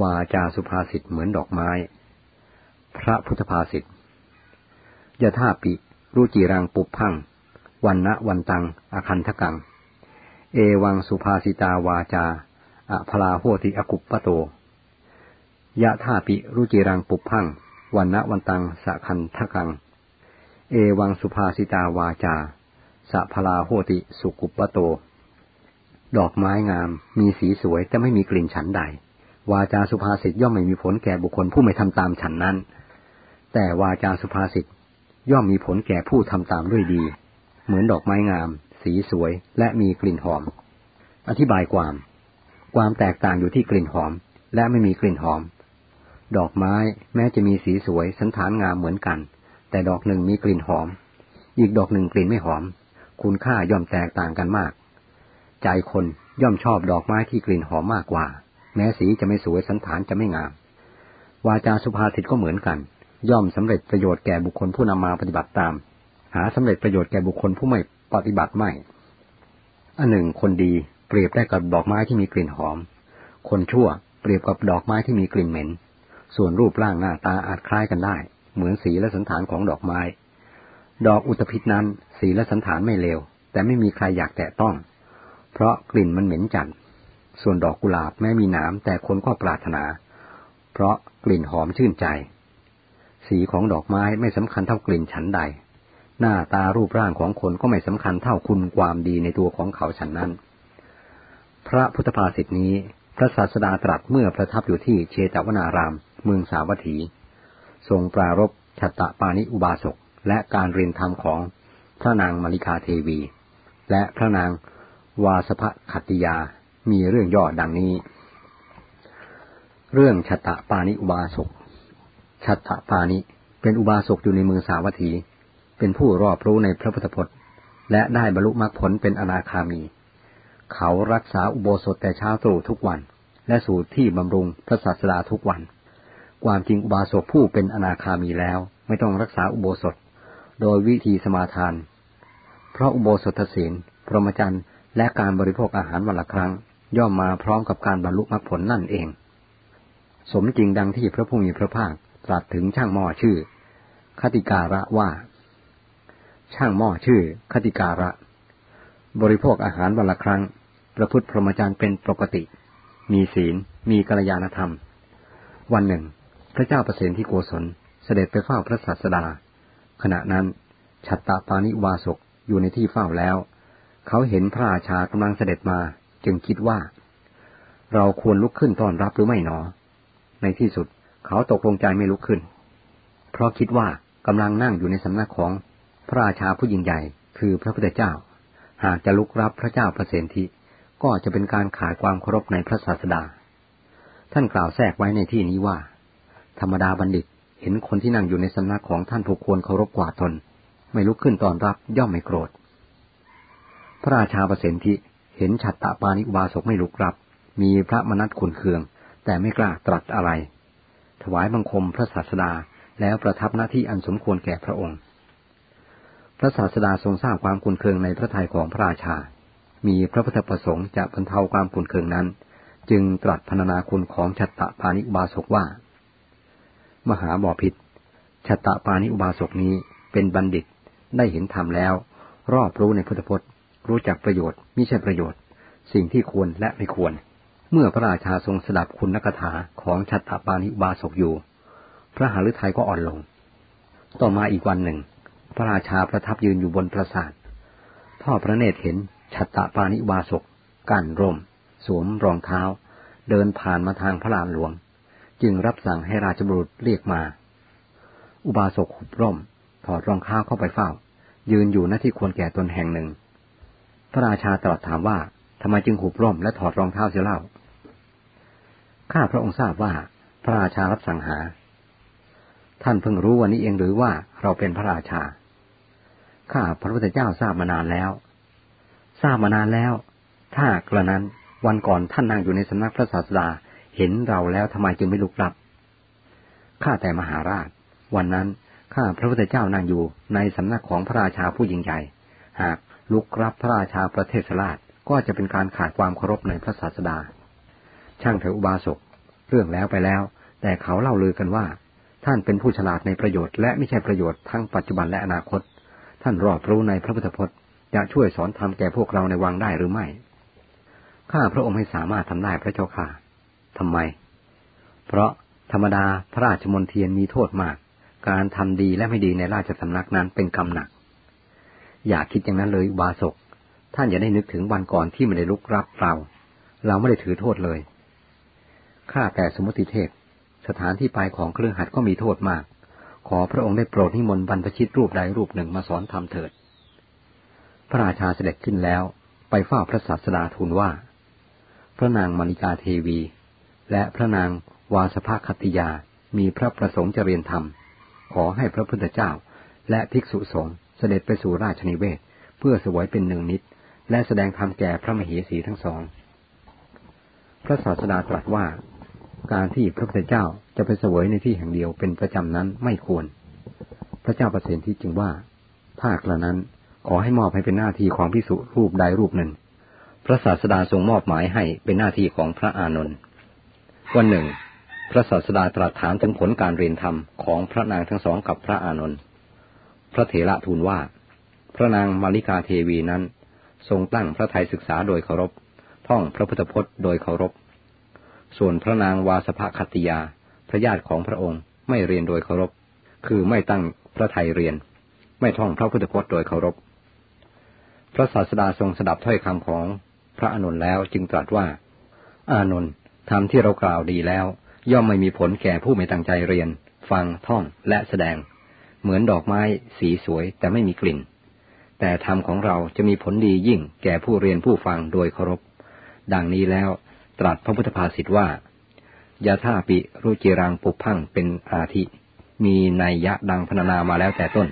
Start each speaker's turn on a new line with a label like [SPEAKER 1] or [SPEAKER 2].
[SPEAKER 1] วาจาสุภาษิตเหมือนดอกไม้ พระพุทธภาษิตยะท่าปิรุจิรังปุพัง วันณะวันตัง อคันทกัง เอวังสุภาสิตาวาจาอะพลาโหติอกุปปโต ยะท่าปิรุจิรังปุพัง วันณะวันตังสะคันทกัง เอวังสุภาสิตาวาจาสะพลาโหติสุกุปปโต ดอกไม้งามมีสีสวยแต่ไม่มีกลิ่นฉันใด วาจาสุภาษิตย่อมไม่มีผลแก่บุคคลผู้ไม่ทำตามฉันนั้น แต่วาจาสุภาษิตย่อมมีผลแก่ผู้ทำตามด้วยดี เหมือนดอกไม้งาม สีสวย และมีกลิ่นหอม อธิบายความ ความแตกต่างอยู่ที่กลิ่นหอม และไม่มีกลิ่นหอม ดอกไม้แม้จะมีสีสวยสันฐานงามเหมือนกัน แต่ดอกหนึ่งมีกลิ่นหอม อีกดอกหนึ่งกลิ่นไม่หอม คุณค่าย่อมแตกต่างกันมาก ใจคนย่อมชอบดอกไม้ที่กลิ่นหอมมากกว่า แม้สีจะไม่สวยสันฐานจะไม่งาม วาจาสุภาษิตก็เหมือนกัน ย่อมสำเร็จประโยชน์แก่บุคคลผู้นำมาปฏิบัติตาม หาสำเร็จประโยชน์แก่บุคคลผู้ไม่ปฏิบัติไม่ อันหนึ่งคนดีเปรียบได้กับดอกไม้ที่มีกลิ่นหอม คนชั่วเปรียบกับดอกไม้ที่มีกลิ่นเหม็น ส่วนรูปร่างหน้าตาอาจคล้ายกันได้ เหมือนสีและสันฐานของดอกไม้ ดอกอุตภิษนั้น สีและสันฐานไม่เลว แต่ไม่มีใครอยากแตะต้อง เพราะกลิ่นมันเหม็นจัด ส่วนดอกกุหลาบแม้มีหนามแต่คนก็ปรารถนา เพราะกลิ่นหอมชื่นใจ สีของดอกไม้ไม่สำคัญเท่ากลิ่นฉันใด หน้าตารูปร่างของคนก็ไม่สำคัญเท่าคุณความดีในตัวของเขาฉันนั้น พระพุทธภาษิตนี้ พระศาสดาตรัสเมื่อประทับอยู่ที่เชตวนาราม เมืองสาวัตถี ทรงปรารภฉัตตปาณิอุบาสกและการเรียนธรรมของพระนางมัลลิกาเทวี และพระนางวาสภขัตติยา มีเรื่องย่อดังนี้ เรื่องฉัตตปาณิอุบาสกฉัตตปาณิเป็นอุบาสกอยู่ในเมืองสาวัตถี เป็นผู้รอบรู้ในพระพุทธพจน์ และได้บรรลุมรรคผลเป็นอนาคามี เขารักษาอุโบสถแต่เช้าตรู่ทุกวัน และสูตรที่บำรุงพระศาสดาทุกวัน ความจริงอุบาสกผู้เป็นอนาคามีแล้ว ไม่ต้องรักษาอุโบสถ โดยวิธีสมาทาน เพราะอุโบสถศีลพรหมจรรย์และการบริโภคอาหารวันละครั้ง ย่อมมาพร้อมกับการบรรลุมรรคผลนั่นเอง สมจริงดังที่พระผู้มีพระภาคตรัสถึงช่างหม้อชื่อ คติการะว่า ช่างหม้อชื่อ คติการะ บริโภคอาหารวันละครั้ง ประพฤติพรหมจรรย์เป็นปกติ มีศีล มีกัลยาณธรรม วันหนึ่ง พระเจ้าประสิทธิโกศลเสด็จไปเฝ้าพระศาสดา ขณะนั้น ฉัตตาปานิวาสกอยู่ในที่เฝ้าแล้ว เขาเห็นพระราชากำลังเสด็จมา จึงคิดว่า เราควรลุกขึ้นต้อนรับหรือไม่หนอ ในที่สุดเขาตกลงใจไม่ลุกขึ้น เพราะคิดว่ากำลังนั่งอยู่ในสำนักของพระราชาผู้ยิ่งใหญ่ คือพระพุทธเจ้า หากจะลุกรับพระเจ้าประเสนทิก็จะเป็นการขาดความเคารพในพระศาสดา ท่านกล่าวแทรกไว้ในที่นี้ว่า ธรรมดาบัณฑิตเห็นคนที่นั่งอยู่ในสำนักของท่านผู้ควรเคารพกว่าตนไม่ลุกขึ้นตอนรับย่อมไม่โกรธ พระราชาประเสนทิ เห็นฉัตตาปานิอุบาสกไม่ลุกรับ มีพระมนัตขุนเคือง แต่ไม่กล้าตรัสอะไร ถวายบังคมพระศาสดาแล้วประทับหน้าที่อันสมควรแก่พระองค์ พระศาสดาทรงทราบความขุนเคืองในพระทัยของพระราชา มีพระพุทธประสงค์จะบรรเทาความขุนเคืองนั้น จึงตรัสพรรณนาคุณของฉัตตาปานิอุบาสกว่า มหาบ่อพิษฉัตตาปานิอุบาสกนี้เป็นบัณฑิตได้เห็นธรรมแล้ว รอบรู้ในพุทธพจน์ รู้จักประโยชน์มิใช่ประโยชน์ สิ่งที่ควรและไม่ควร เมื่อพระราชาทรงสดับคุณนักถาของชัตตปานิบาศกอยู่ พระหฤทัยก็อ่อนลง ต่อมาอีกวันหนึ่ง พระราชาประทับยืนอยู่บนปราสาททอดพระเนตรเห็นชัตตปานิบาศกกั้นร่ม สวมรองเท้า เดินผ่านมาทางพระลานหลวง จึงรับสั่งให้ราชบุรุษเรียกมา อุบาสกหุบร่ม ถอดรองเท้าเข้าไปเฝ้า ยืนอยู่หน้าที่ควรแก่ตนแห่งหนึ่ง พระราชาตรัสถามว่าทำไมจึงหุบร่มและถอดรองเท้าเสียเล่า ข้าพระองค์ทราบว่าพระราชารับสั่งหา ท่านเพิ่งรู้วันนี้เองหรือว่าเราเป็นพระราชา ข้าพระพุทธเจ้าทราบมานานแล้ว ทราบมานานแล้ว ถ้ากระนั้นวันก่อนท่านนั่งอยู่ในสำนักพระศาสดาเห็นเราแล้วทำไมจึงไม่ลุกรับ ข้าแต่มหาราช วันนั้นข้าพระพุทธเจ้านั่งอยู่ในสำนักของพระราชาผู้ยิ่งใหญ่ หากลุกรับพระราชาประเทศราชก็จะเป็นการขาดความเคารพในพระศาสดา ช่างเถออุบาสก เรื่องแล้วไปแล้ว แต่เขาเล่าลือกันว่า ท่านเป็นผู้ฉลาดในประโยชน์และไม่ใช่ประโยชน์ทั้งปัจจุบันและอนาคต ท่านรอบรู้ในพระพุทธพจน์จะช่วยสอนธรรมแก่พวกเราในวังได้หรือไม่ ข้าพระองค์ให้สามารถทำได้พระเจ้าค่ะทำไม เพราะธรรมดาพระราชมนเทียนมีโทษมาก การทำดีและไม่ดีในราชสำนักนั้นเป็นกรรมหนัก อย่าคิดอย่างนั้นเลยบาศก ท่านอย่าได้นึกถึงวันก่อนที่ไม่ได้ลุกรับเรา เราไม่ได้ถือโทษเลย ข้าแต่สมุติเทพ สถานที่ไปของเครื่องหัดก็มีโทษมาก ขอพระองค์ได้โปรดนิมนต์บรรพชิตรูปใดรูปหนึ่งมาสอนธรรมเถิด พระราชาเสด็จขึ้นแล้วไปเฝ้าพระศาสดาทูลว่า พระนางมณิกาเทวี และพระนางวาสภคติยามีพระประสงค์จะเรียนธรรม ขอให้พระพุทธเจ้าและภิกษุสงฆ์ เสด็จไปสู่ราชนิเวศ เพื่อสวยเป็นหนึ่งนิด และแสดงธรรมแก่พระมเหสีทั้งสอง พระศาสดาตรัสว่า การที่พระพุทธเจ้าจะไปเสวยในที่แห่งเดียวเป็นประจำนั้นไม่ควร พระเจ้าประสิทธิจึงว่าถ้ากระนั้นขอให้มอบให้เป็นหน้าที่ของพิสุรูปใดรูปหนึ่ง พระศาสดาทรงมอบหมายให้เป็นหน้าที่ของพระอานนท์วันหนึ่ง พระศาสดาตรัสถามถึงผลการเรียนธรรมของพระนางทั้งสองกับพระอานนท์ พระเถระทูลว่า พระนางมาริกาเทวีนั้น ทรงตั้งพระไทยศึกษาโดยเคารพ ท่องพระพุทธพจน์โดยเคารพ ส่วนพระนางวาสภคติยา พระญาติของพระองค์ไม่เรียนโดยเคารพ คือไม่ตั้งพระไทยเรียน ไม่ท่องพระพุทธพจน์โดยเคารพ พระศาสดาทรงสดับถ้อยคำของพระอานนท์แล้วจึงตรัสว่า อานนท์ธรรมที่เรากล่าวดีแล้ว ย่อมไม่มีผลแก่ผู้ไม่ตั้งใจเรียน ฟังท่องและแสดง เหมือนดอกไม้ สีสวยแต่ไม่มีกลิ่น แต่ธรรมของเราจะมีผลดียิ่งแก่ผู้เรียนผู้ฟังโดยเคารพ ดังนี้แล้วตรัสพระพุทธภาษิตว่ายาท่าปิรุจิรังปุพังเป็นอาทิ มีนัยยะดังพรรณนามาแล้วแต่ต้น